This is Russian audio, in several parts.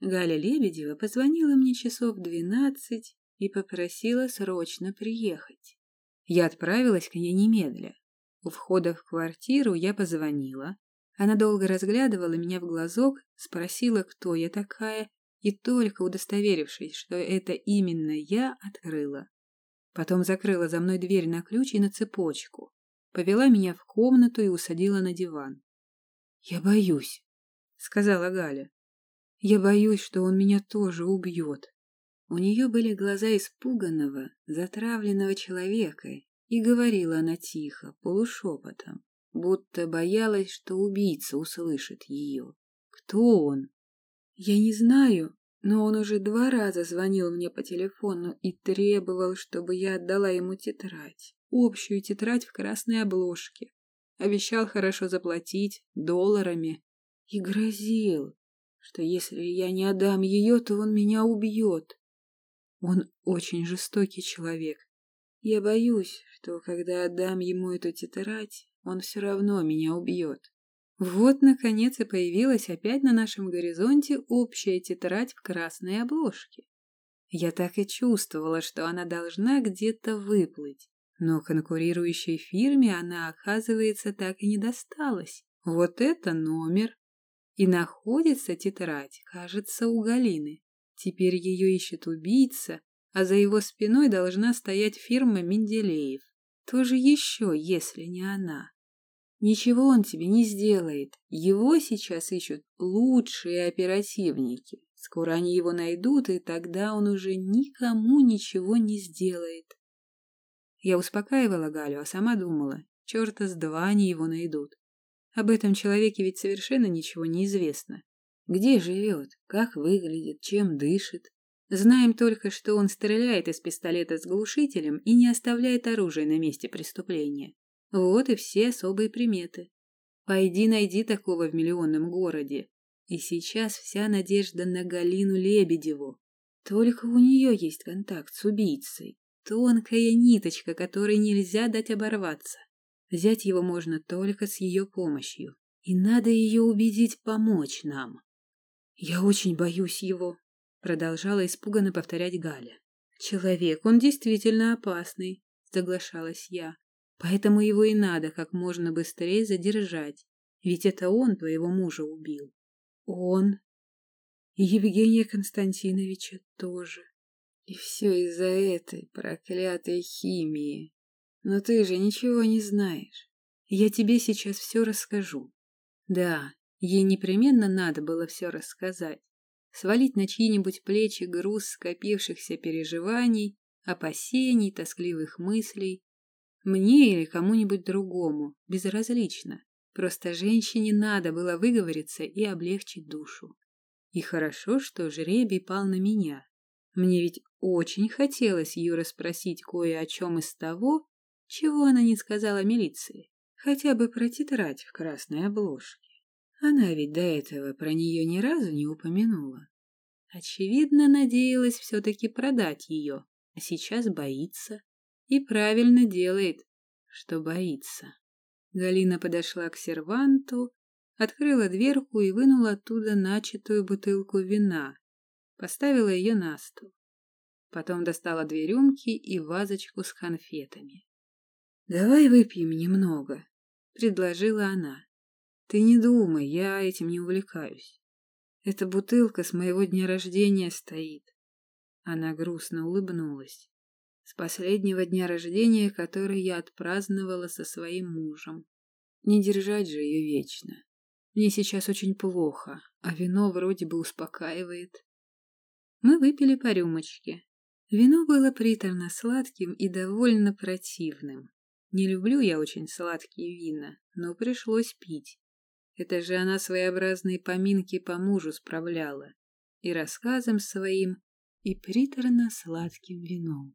Галя Лебедева позвонила мне часов двенадцать и попросила срочно приехать. Я отправилась к ней немедля. У входа в квартиру я позвонила. Она долго разглядывала меня в глазок, спросила, кто я такая, и только удостоверившись, что это именно я, открыла. Потом закрыла за мной дверь на ключ и на цепочку. Повела меня в комнату и усадила на диван. «Я боюсь», — сказала Галя. «Я боюсь, что он меня тоже убьет». У нее были глаза испуганного, затравленного человека, и говорила она тихо, полушепотом, будто боялась, что убийца услышит ее. «Кто он?» «Я не знаю, но он уже два раза звонил мне по телефону и требовал, чтобы я отдала ему тетрадь, общую тетрадь в красной обложке. Обещал хорошо заплатить, долларами, и грозил, что если я не отдам ее, то он меня убьет. Он очень жестокий человек. Я боюсь, что когда отдам ему эту тетрадь, он все равно меня убьет. Вот, наконец, и появилась опять на нашем горизонте общая тетрадь в красной обложке. Я так и чувствовала, что она должна где-то выплыть. Но конкурирующей фирме она, оказывается, так и не досталась. Вот это номер. И находится тетрадь, кажется, у Галины. Теперь ее ищет убийца, а за его спиной должна стоять фирма Менделеев. Тоже еще, если не она. Ничего он тебе не сделает. Его сейчас ищут лучшие оперативники. Скоро они его найдут, и тогда он уже никому ничего не сделает. Я успокаивала Галю, а сама думала, черта с два они его найдут. Об этом человеке ведь совершенно ничего не известно. Где живет, как выглядит, чем дышит. Знаем только, что он стреляет из пистолета с глушителем и не оставляет оружие на месте преступления. Вот и все особые приметы. Пойди найди такого в миллионном городе. И сейчас вся надежда на Галину Лебедеву. Только у нее есть контакт с убийцей. Тонкая ниточка, которой нельзя дать оборваться. Взять его можно только с ее помощью. И надо ее убедить помочь нам. «Я очень боюсь его», — продолжала испуганно повторять Галя. «Человек, он действительно опасный», — соглашалась я. Поэтому его и надо как можно быстрее задержать, ведь это он твоего мужа убил. Он. И Евгения Константиновича тоже. И все из-за этой проклятой химии. Но ты же ничего не знаешь. Я тебе сейчас все расскажу. Да, ей непременно надо было все рассказать. Свалить на чьи-нибудь плечи груз скопившихся переживаний, опасений, тоскливых мыслей, мне или кому-нибудь другому, безразлично. Просто женщине надо было выговориться и облегчить душу. И хорошо, что жребий пал на меня. Мне ведь очень хотелось ее расспросить кое о чем из того, чего она не сказала милиции. Хотя бы про тетрадь в красной обложке. Она ведь до этого про нее ни разу не упомянула. Очевидно, надеялась все-таки продать ее, а сейчас боится. И правильно делает, что боится. Галина подошла к серванту, открыла дверку и вынула оттуда начатую бутылку вина. Поставила ее на стол. Потом достала две рюмки и вазочку с конфетами. «Давай выпьем немного», — предложила она. «Ты не думай, я этим не увлекаюсь. Эта бутылка с моего дня рождения стоит». Она грустно улыбнулась с последнего дня рождения, который я отпраздновала со своим мужем. Не держать же ее вечно. Мне сейчас очень плохо, а вино вроде бы успокаивает. Мы выпили по рюмочке. Вино было приторно-сладким и довольно противным. Не люблю я очень сладкие вина, но пришлось пить. Это же она своеобразные поминки по мужу справляла. И рассказом своим, и приторно-сладким вином.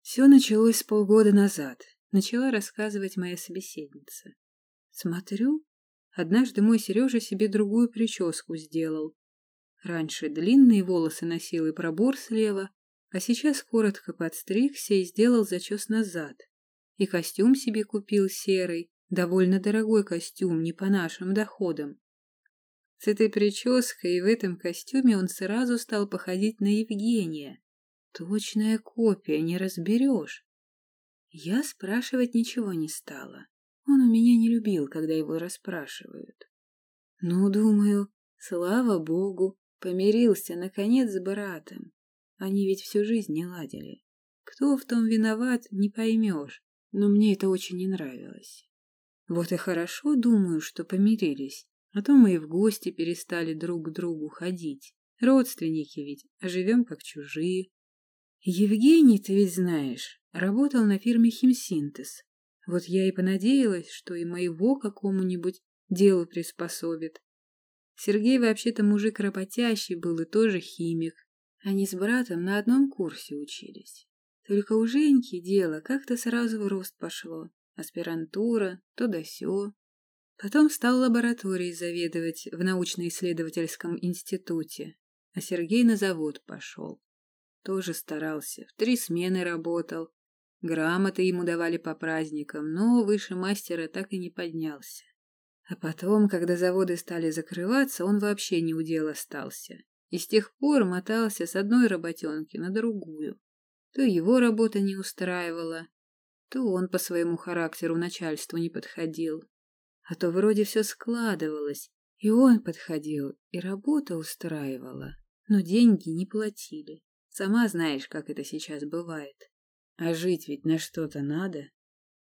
Все началось с полгода назад, начала рассказывать моя собеседница. Смотрю, однажды мой Сережа себе другую прическу сделал. Раньше длинные волосы носил и пробор слева, а сейчас коротко подстригся и сделал зачес назад. И костюм себе купил серый, довольно дорогой костюм, не по нашим доходам. С этой прической и в этом костюме он сразу стал походить на Евгения. Точная копия, не разберешь. Я спрашивать ничего не стала. Он у меня не любил, когда его расспрашивают. Ну, думаю, слава богу, помирился, наконец, с братом. Они ведь всю жизнь не ладили. Кто в том виноват, не поймешь, но мне это очень не нравилось. Вот и хорошо, думаю, что помирились, а то мы и в гости перестали друг к другу ходить. Родственники ведь, а живем как чужие. Евгений, ты ведь знаешь, работал на фирме «Химсинтез». Вот я и понадеялась, что и моего какому-нибудь делу приспособит. Сергей вообще-то мужик работящий был и тоже химик. Они с братом на одном курсе учились. Только у Женьки дело как-то сразу в рост пошло. Аспирантура, то да сё. Потом стал лабораторией заведовать в научно-исследовательском институте, а Сергей на завод пошел. Тоже старался, в три смены работал. Грамоты ему давали по праздникам, но выше мастера так и не поднялся. А потом, когда заводы стали закрываться, он вообще не у дел остался. И с тех пор мотался с одной работенки на другую. То его работа не устраивала, то он по своему характеру начальству не подходил, а то вроде все складывалось, и он подходил, и работа устраивала, но деньги не платили. Сама знаешь, как это сейчас бывает. А жить ведь на что-то надо.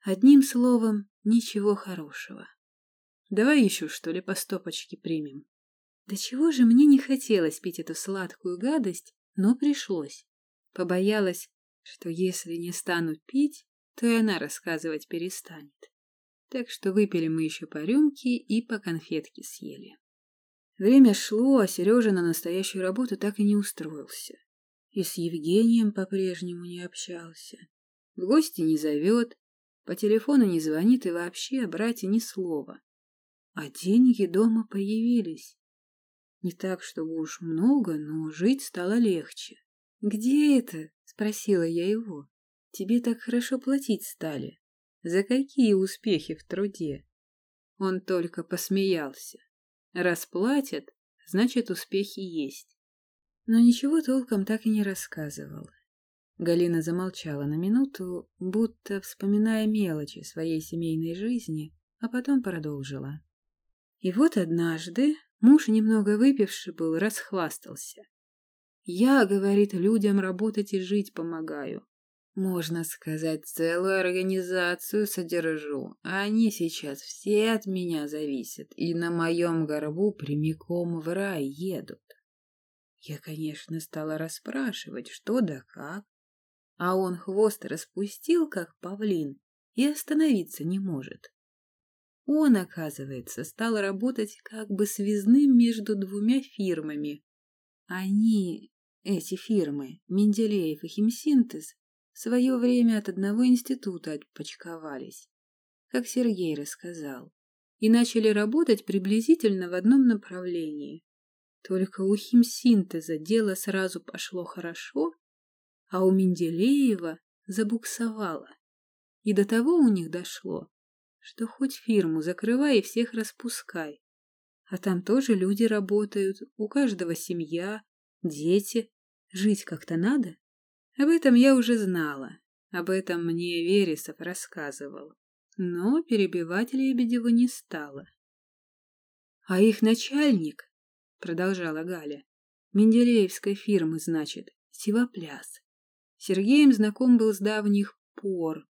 Одним словом, ничего хорошего. Давай еще, что ли, по стопочке примем. Да чего же мне не хотелось пить эту сладкую гадость, но пришлось. Побоялась, что если не стану пить, то и она рассказывать перестанет так что выпили мы еще по рюмке и по конфетке съели. Время шло, а Сережа на настоящую работу так и не устроился. И с Евгением по-прежнему не общался. В гости не зовет, по телефону не звонит и вообще о брате ни слова. А деньги дома появились. Не так, чтобы уж много, но жить стало легче. «Где это?» — спросила я его. «Тебе так хорошо платить стали». За какие успехи в труде? Он только посмеялся. Расплатят, значит, успехи есть. Но ничего толком так и не рассказывал. Галина замолчала на минуту, будто вспоминая мелочи своей семейной жизни, а потом продолжила. И вот однажды муж, немного выпивший был, расхвастался. «Я, — говорит, — людям работать и жить помогаю. Можно сказать, целую организацию содержу, а они сейчас все от меня зависят и на моем горбу прямиком в рай едут. Я, конечно, стала расспрашивать, что да как, а он хвост распустил, как павлин, и остановиться не может. Он, оказывается, стал работать как бы связным между двумя фирмами. Они, эти фирмы, Менделеев и Химсинтез, в свое время от одного института отпочковались, как Сергей рассказал, и начали работать приблизительно в одном направлении. Только у химсинтеза дело сразу пошло хорошо, а у Менделеева забуксовало. И до того у них дошло, что хоть фирму закрывай и всех распускай. А там тоже люди работают, у каждого семья, дети. Жить как-то надо. Об этом я уже знала. Об этом мне Вересов рассказывал. Но перебивать Лебедева не стала. А их начальник, продолжала Галя, Менделеевской фирмы, значит, Сивопляс. Сергеем знаком был с давних пор.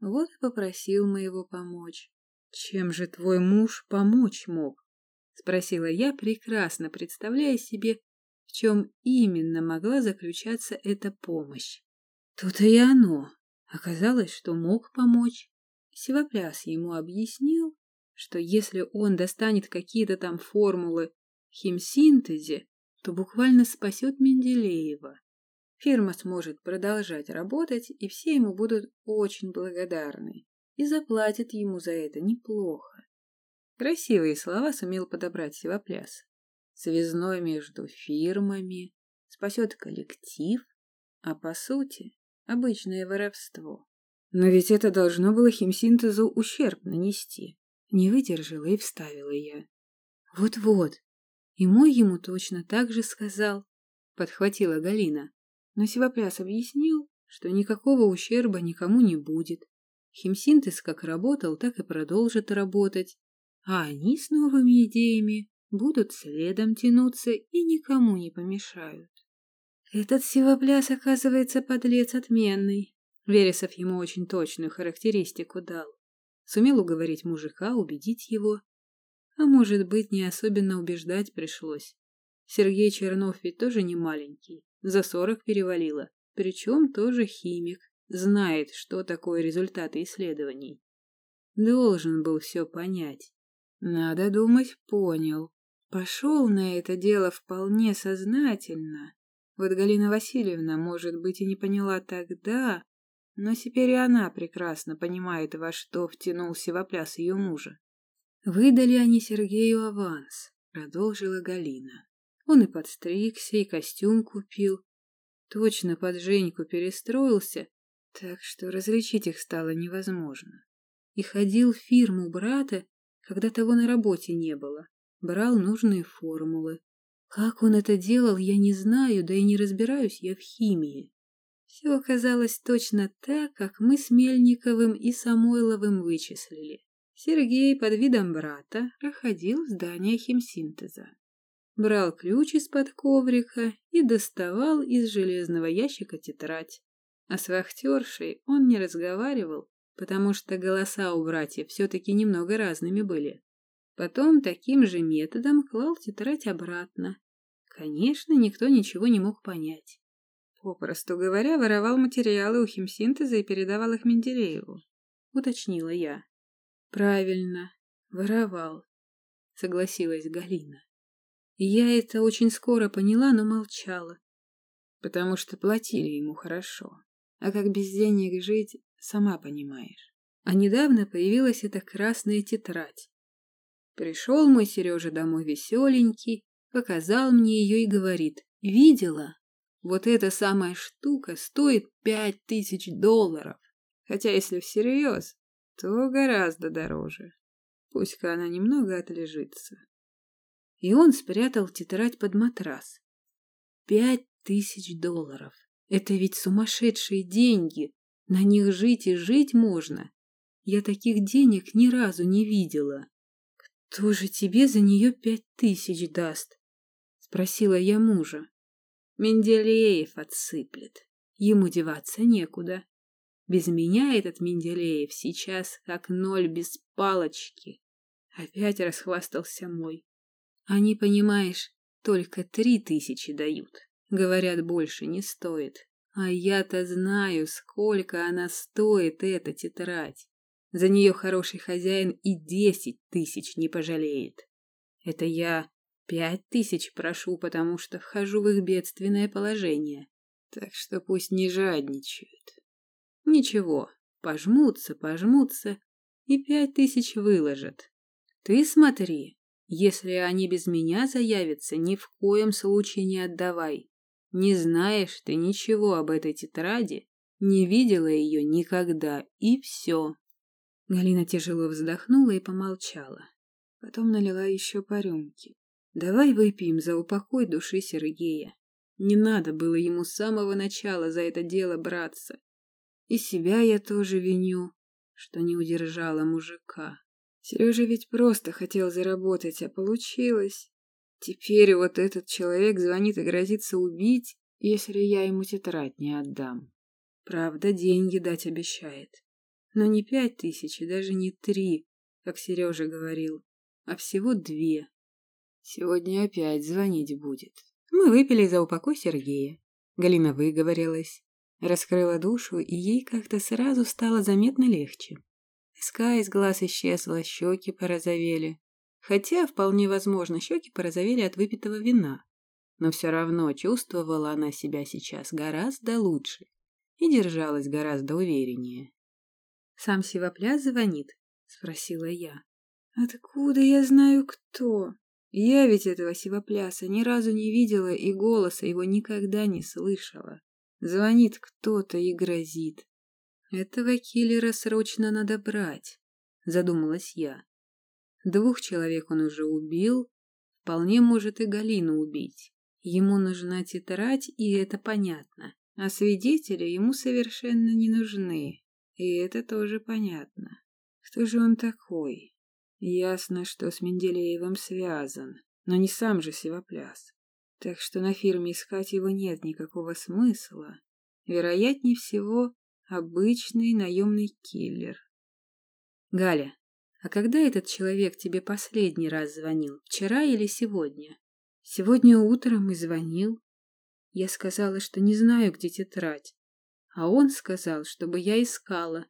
Вот и попросил моего помочь. Чем же твой муж помочь мог? Спросила я, прекрасно представляя себе, в чем именно могла заключаться эта помощь. Тут и оно. Оказалось, что мог помочь. Севопляс ему объяснил, что если он достанет какие-то там формулы в то буквально спасет Менделеева. Фирма сможет продолжать работать, и все ему будут очень благодарны и заплатят ему за это неплохо. Красивые слова сумел подобрать Севопляс связной между фирмами, спасет коллектив, а по сути обычное воровство. Но ведь это должно было химсинтезу ущерб нанести. Не выдержала и вставила я. Вот-вот. И мой ему точно так же сказал, подхватила Галина. Но Севопляс объяснил, что никакого ущерба никому не будет. Химсинтез как работал, так и продолжит работать. А они с новыми идеями будут следом тянуться и никому не помешают. Этот сивопляс, оказывается, подлец отменный. Вересов ему очень точную характеристику дал. Сумел уговорить мужика, убедить его. А может быть, не особенно убеждать пришлось. Сергей Чернов ведь тоже не маленький, за сорок перевалило, причем тоже химик, знает, что такое результаты исследований. Должен был все понять. Надо думать, понял. Пошел на это дело вполне сознательно. Вот Галина Васильевна, может быть, и не поняла тогда, но теперь и она прекрасно понимает, во что втянул Севопляс ее мужа. «Выдали они Сергею аванс», — продолжила Галина. Он и подстригся, и костюм купил. Точно под Женьку перестроился, так что различить их стало невозможно. И ходил в фирму брата, когда того на работе не было брал нужные формулы. Как он это делал, я не знаю, да и не разбираюсь я в химии. Все оказалось точно так, как мы с Мельниковым и Самойловым вычислили. Сергей под видом брата проходил в здание химсинтеза. Брал ключ из-под коврика и доставал из железного ящика тетрадь. А с вахтершей он не разговаривал, потому что голоса у братьев все-таки немного разными были. Потом таким же методом клал тетрадь обратно. Конечно, никто ничего не мог понять. Попросту говоря, воровал материалы у химсинтеза и передавал их Менделееву. Уточнила я. Правильно, воровал, согласилась Галина. Я это очень скоро поняла, но молчала. Потому что платили ему хорошо. А как без денег жить, сама понимаешь. А недавно появилась эта красная тетрадь. Пришел мой Сережа домой веселенький, показал мне ее и говорит, видела? Вот эта самая штука стоит пять тысяч долларов. Хотя, если всерьез, то гораздо дороже. Пусть-ка она немного отлежится. И он спрятал тетрадь под матрас. Пять тысяч долларов. Это ведь сумасшедшие деньги. На них жить и жить можно. Я таких денег ни разу не видела. «Кто же тебе за нее пять тысяч даст?» — спросила я мужа. «Менделеев отсыплет. Ему деваться некуда. Без меня этот Менделеев сейчас как ноль без палочки». Опять расхвастался мой. «Они, понимаешь, только три тысячи дают. Говорят, больше не стоит. А я-то знаю, сколько она стоит, эта тетрадь. За нее хороший хозяин и десять тысяч не пожалеет. Это я пять тысяч прошу, потому что вхожу в их бедственное положение. Так что пусть не жадничают. Ничего, пожмутся, пожмутся и пять тысяч выложат. Ты смотри, если они без меня заявятся, ни в коем случае не отдавай. Не знаешь ты ничего об этой тетради, не видела ее никогда, и все. Галина тяжело вздохнула и помолчала. Потом налила еще по рюмке. «Давай выпьем за упокой души Сергея. Не надо было ему с самого начала за это дело браться. И себя я тоже виню, что не удержала мужика. Сережа ведь просто хотел заработать, а получилось. Теперь вот этот человек звонит и грозится убить, если я ему тетрадь не отдам. Правда, деньги дать обещает. Но не пять тысяч и даже не три, как Сережа говорил, а всего две. Сегодня опять звонить будет. Мы выпили за упокой Сергея. Галина выговорилась, раскрыла душу, и ей как-то сразу стало заметно легче. Иска из глаз исчезла, щеки порозовели. Хотя, вполне возможно, щеки порозовели от выпитого вина. Но все равно чувствовала она себя сейчас гораздо лучше и держалась гораздо увереннее. Сам Сивопляс звонит? Спросила я. Откуда я знаю, кто? Я ведь этого Сивопляса ни разу не видела и голоса его никогда не слышала. Звонит кто-то и грозит. Этого киллера срочно надо брать, задумалась я. Двух человек он уже убил, вполне может и Галину убить. Ему нужна тетрадь, и это понятно. А свидетели ему совершенно не нужны. И это тоже понятно. Кто же он такой? Ясно, что с Менделеевым связан, но не сам же Севопляс. Так что на фирме искать его нет никакого смысла. Вероятнее всего, обычный наемный киллер. Галя, а когда этот человек тебе последний раз звонил? Вчера или сегодня? Сегодня утром и звонил. Я сказала, что не знаю, где тетрадь. А он сказал, чтобы я искала.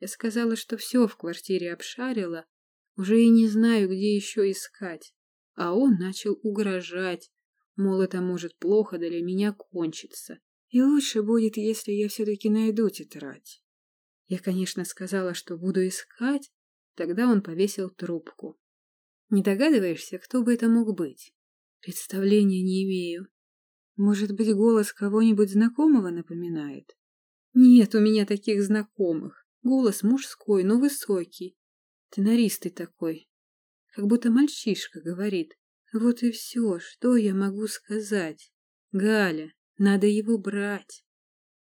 Я сказала, что все в квартире обшарила, уже и не знаю, где еще искать. А он начал угрожать, мол, это может плохо для меня кончиться. И лучше будет, если я все-таки найду тетрадь. Я, конечно, сказала, что буду искать, тогда он повесил трубку. Не догадываешься, кто бы это мог быть? Представления не имею. Может быть, голос кого-нибудь знакомого напоминает? Нет у меня таких знакомых. Голос мужской, но высокий. Тенористый такой. Как будто мальчишка говорит. Вот и все, что я могу сказать. Галя, надо его брать.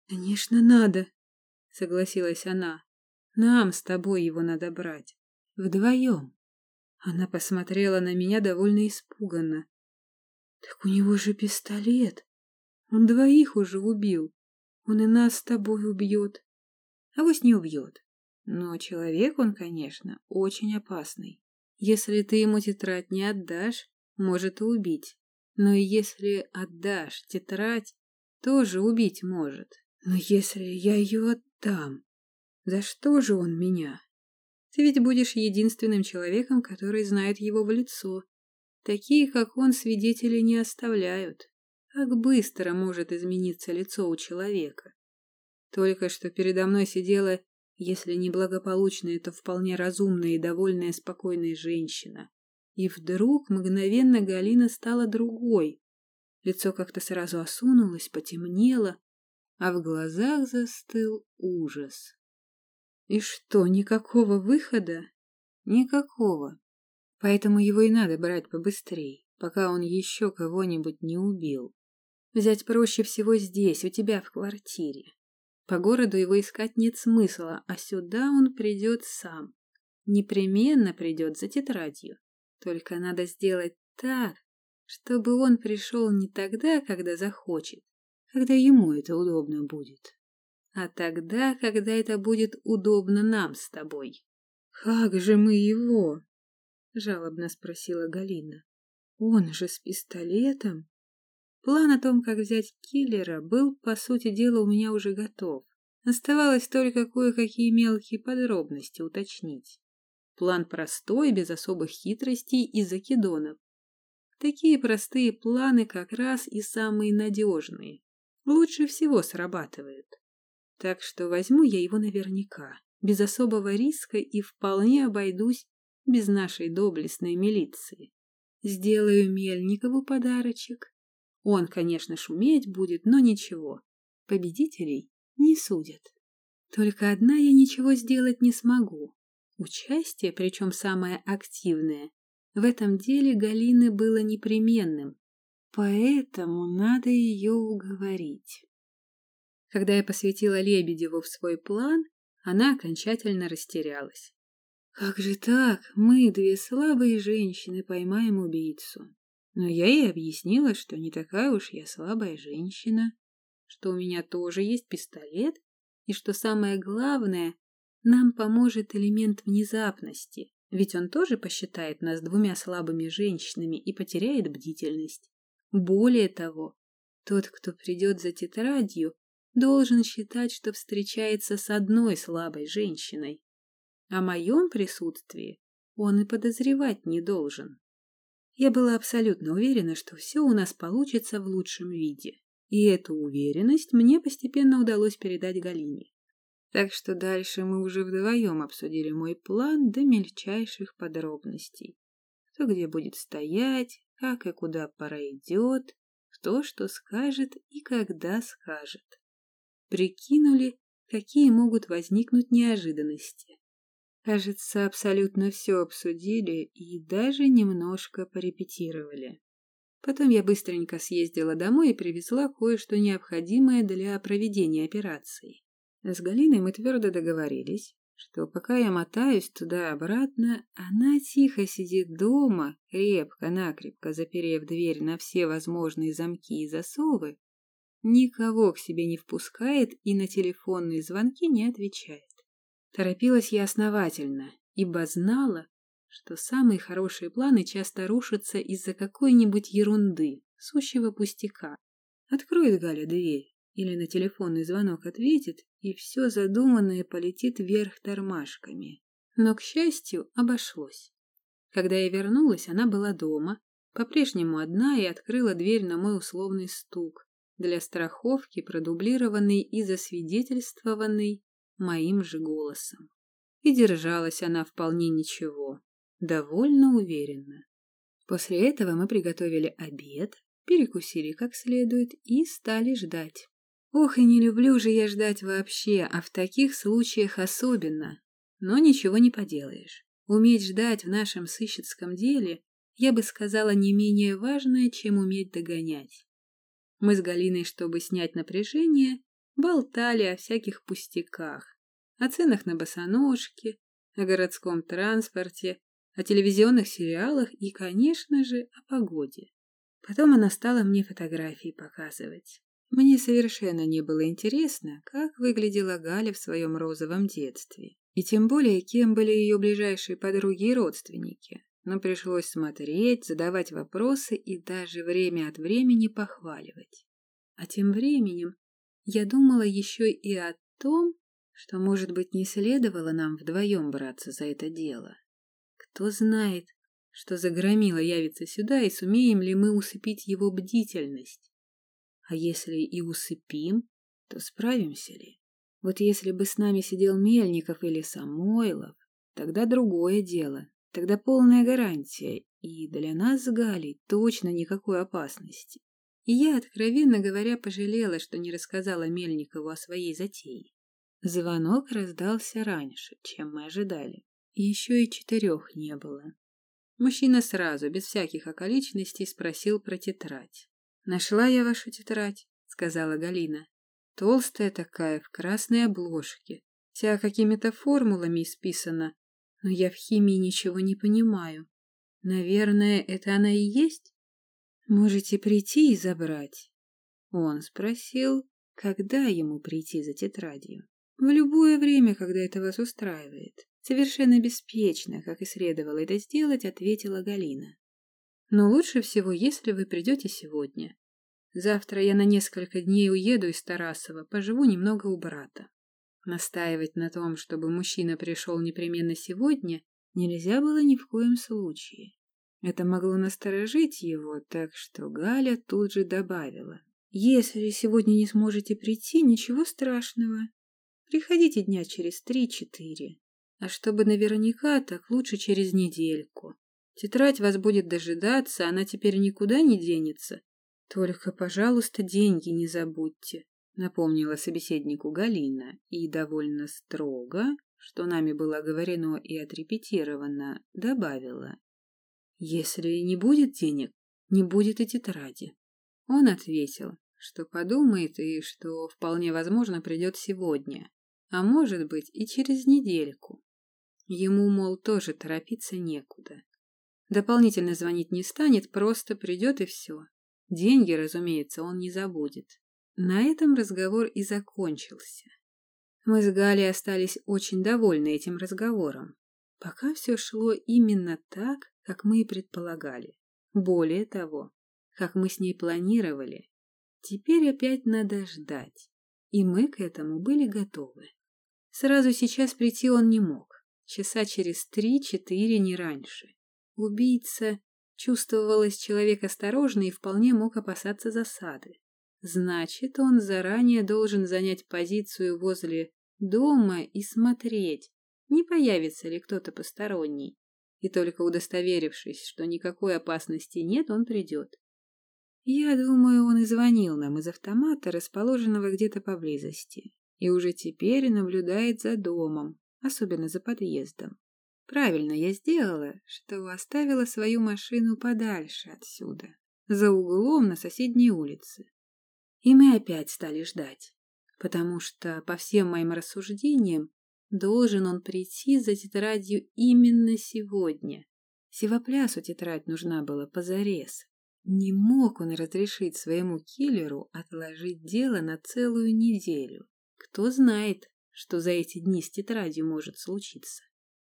Конечно, надо, согласилась она. Нам с тобой его надо брать. Вдвоем. Она посмотрела на меня довольно испуганно. Так у него же пистолет. Он двоих уже убил. Он и нас с тобой убьет. А вось не убьет. Но человек он, конечно, очень опасный. Если ты ему тетрадь не отдашь, может и убить. Но если отдашь тетрадь, тоже убить может. Но если я ее отдам, за что же он меня? Ты ведь будешь единственным человеком, который знает его в лицо. Такие, как он, свидетели не оставляют. Как быстро может измениться лицо у человека. Только что передо мной сидела, если не благополучная, то вполне разумная и довольная спокойная женщина. И вдруг мгновенно Галина стала другой. Лицо как-то сразу осунулось, потемнело, а в глазах застыл ужас. И что, никакого выхода? Никакого. Поэтому его и надо брать побыстрее, пока он еще кого-нибудь не убил. Взять проще всего здесь, у тебя в квартире. По городу его искать нет смысла, а сюда он придет сам. Непременно придет за тетрадью. Только надо сделать так, чтобы он пришел не тогда, когда захочет, когда ему это удобно будет, а тогда, когда это будет удобно нам с тобой. «Как же мы его?» — жалобно спросила Галина. «Он же с пистолетом?» План о том, как взять киллера, был, по сути дела, у меня уже готов. Оставалось только кое-какие мелкие подробности уточнить. План простой, без особых хитростей и закидонов. Такие простые планы как раз и самые надежные. Лучше всего срабатывают. Так что возьму я его наверняка, без особого риска и вполне обойдусь без нашей доблестной милиции. Сделаю Мельникову подарочек. Он, конечно, шуметь будет, но ничего. Победителей не судят. Только одна я ничего сделать не смогу. Участие, причем самое активное, в этом деле Галины было непременным, поэтому надо ее уговорить. Когда я посвятила Лебедеву в свой план, она окончательно растерялась. Как же так? Мы, две слабые женщины, поймаем убийцу. Но я ей объяснила, что не такая уж я слабая женщина, что у меня тоже есть пистолет, и что самое главное, нам поможет элемент внезапности, ведь он тоже посчитает нас двумя слабыми женщинами и потеряет бдительность. Более того, тот, кто придет за тетрадью, должен считать, что встречается с одной слабой женщиной. О моем присутствии он и подозревать не должен. Я была абсолютно уверена, что все у нас получится в лучшем виде. И эту уверенность мне постепенно удалось передать Галине. Так что дальше мы уже вдвоем обсудили мой план до мельчайших подробностей. Кто где будет стоять, как и куда пройдет, кто что скажет и когда скажет. Прикинули, какие могут возникнуть неожиданности. Кажется, абсолютно все обсудили и даже немножко порепетировали. Потом я быстренько съездила домой и привезла кое-что необходимое для проведения операции. С Галиной мы твердо договорились, что пока я мотаюсь туда-обратно, она тихо сидит дома, крепко-накрепко заперев дверь на все возможные замки и засовы, никого к себе не впускает и на телефонные звонки не отвечает. Торопилась я основательно, ибо знала, что самые хорошие планы часто рушатся из-за какой-нибудь ерунды, сущего пустяка. Откроет Галя дверь или на телефонный звонок ответит, и все задуманное полетит вверх тормашками. Но, к счастью, обошлось. Когда я вернулась, она была дома, по-прежнему одна, и открыла дверь на мой условный стук, для страховки, продублированный и засвидетельствованный моим же голосом. И держалась она вполне ничего, довольно уверенно. После этого мы приготовили обед, перекусили как следует и стали ждать. Ох, и не люблю же я ждать вообще, а в таких случаях особенно. Но ничего не поделаешь. Уметь ждать в нашем сыщицком деле, я бы сказала, не менее важное, чем уметь догонять. Мы с Галиной, чтобы снять напряжение, болтали о всяких пустяках, о ценах на босоножки, о городском транспорте, о телевизионных сериалах и, конечно же, о погоде. Потом она стала мне фотографии показывать. Мне совершенно не было интересно, как выглядела Галя в своем розовом детстве, и тем более, кем были ее ближайшие подруги и родственники. Но пришлось смотреть, задавать вопросы и даже время от времени похваливать. А тем временем я думала еще и о том, что, может быть, не следовало нам вдвоем браться за это дело. Кто знает, что загромило явится сюда, и сумеем ли мы усыпить его бдительность. А если и усыпим, то справимся ли? Вот если бы с нами сидел Мельников или Самойлов, тогда другое дело, тогда полная гарантия, и для нас с Галей точно никакой опасности. И я, откровенно говоря, пожалела, что не рассказала Мельникову о своей затее. Звонок раздался раньше, чем мы ожидали. Еще и четырех не было. Мужчина сразу, без всяких околичностей, спросил про тетрадь. «Нашла я вашу тетрадь», — сказала Галина. «Толстая такая, в красной обложке. Вся какими-то формулами исписана, но я в химии ничего не понимаю. Наверное, это она и есть? Можете прийти и забрать». Он спросил, когда ему прийти за тетрадью. В любое время, когда это вас устраивает. Совершенно беспечно, как и следовало это сделать, ответила Галина. Но лучше всего, если вы придете сегодня. Завтра я на несколько дней уеду из Тарасова, поживу немного у брата. Настаивать на том, чтобы мужчина пришел непременно сегодня, нельзя было ни в коем случае. Это могло насторожить его, так что Галя тут же добавила. «Если сегодня не сможете прийти, ничего страшного. Приходите дня через три-четыре. А чтобы наверняка, так лучше через недельку. Тетрадь вас будет дожидаться, она теперь никуда не денется. Только, пожалуйста, деньги не забудьте, напомнила собеседнику Галина и довольно строго, что нами было говорено и отрепетировано, добавила. Если не будет денег, не будет и тетради. Он ответил, что подумает и что вполне возможно придет сегодня, а может быть и через недельку. Ему, мол, тоже торопиться некуда. Дополнительно звонить не станет, просто придет и все. Деньги, разумеется, он не забудет. На этом разговор и закончился. Мы с Галей остались очень довольны этим разговором. Пока все шло именно так, как мы и предполагали. Более того, как мы с ней планировали. Теперь опять надо ждать. И мы к этому были готовы. Сразу сейчас прийти он не мог. Часа через три-четыре, не раньше. Убийца, чувствовалось, человек осторожный и вполне мог опасаться засады. Значит, он заранее должен занять позицию возле дома и смотреть, не появится ли кто-то посторонний. И только удостоверившись, что никакой опасности нет, он придет. Я думаю, он и звонил нам из автомата, расположенного где-то поблизости и уже теперь наблюдает за домом, особенно за подъездом. Правильно я сделала, что оставила свою машину подальше отсюда, за углом на соседней улице. И мы опять стали ждать, потому что, по всем моим рассуждениям, должен он прийти за тетрадью именно сегодня. Севоплясу тетрадь нужна была позарез. Не мог он разрешить своему киллеру отложить дело на целую неделю. Кто знает, что за эти дни с тетрадью может случиться.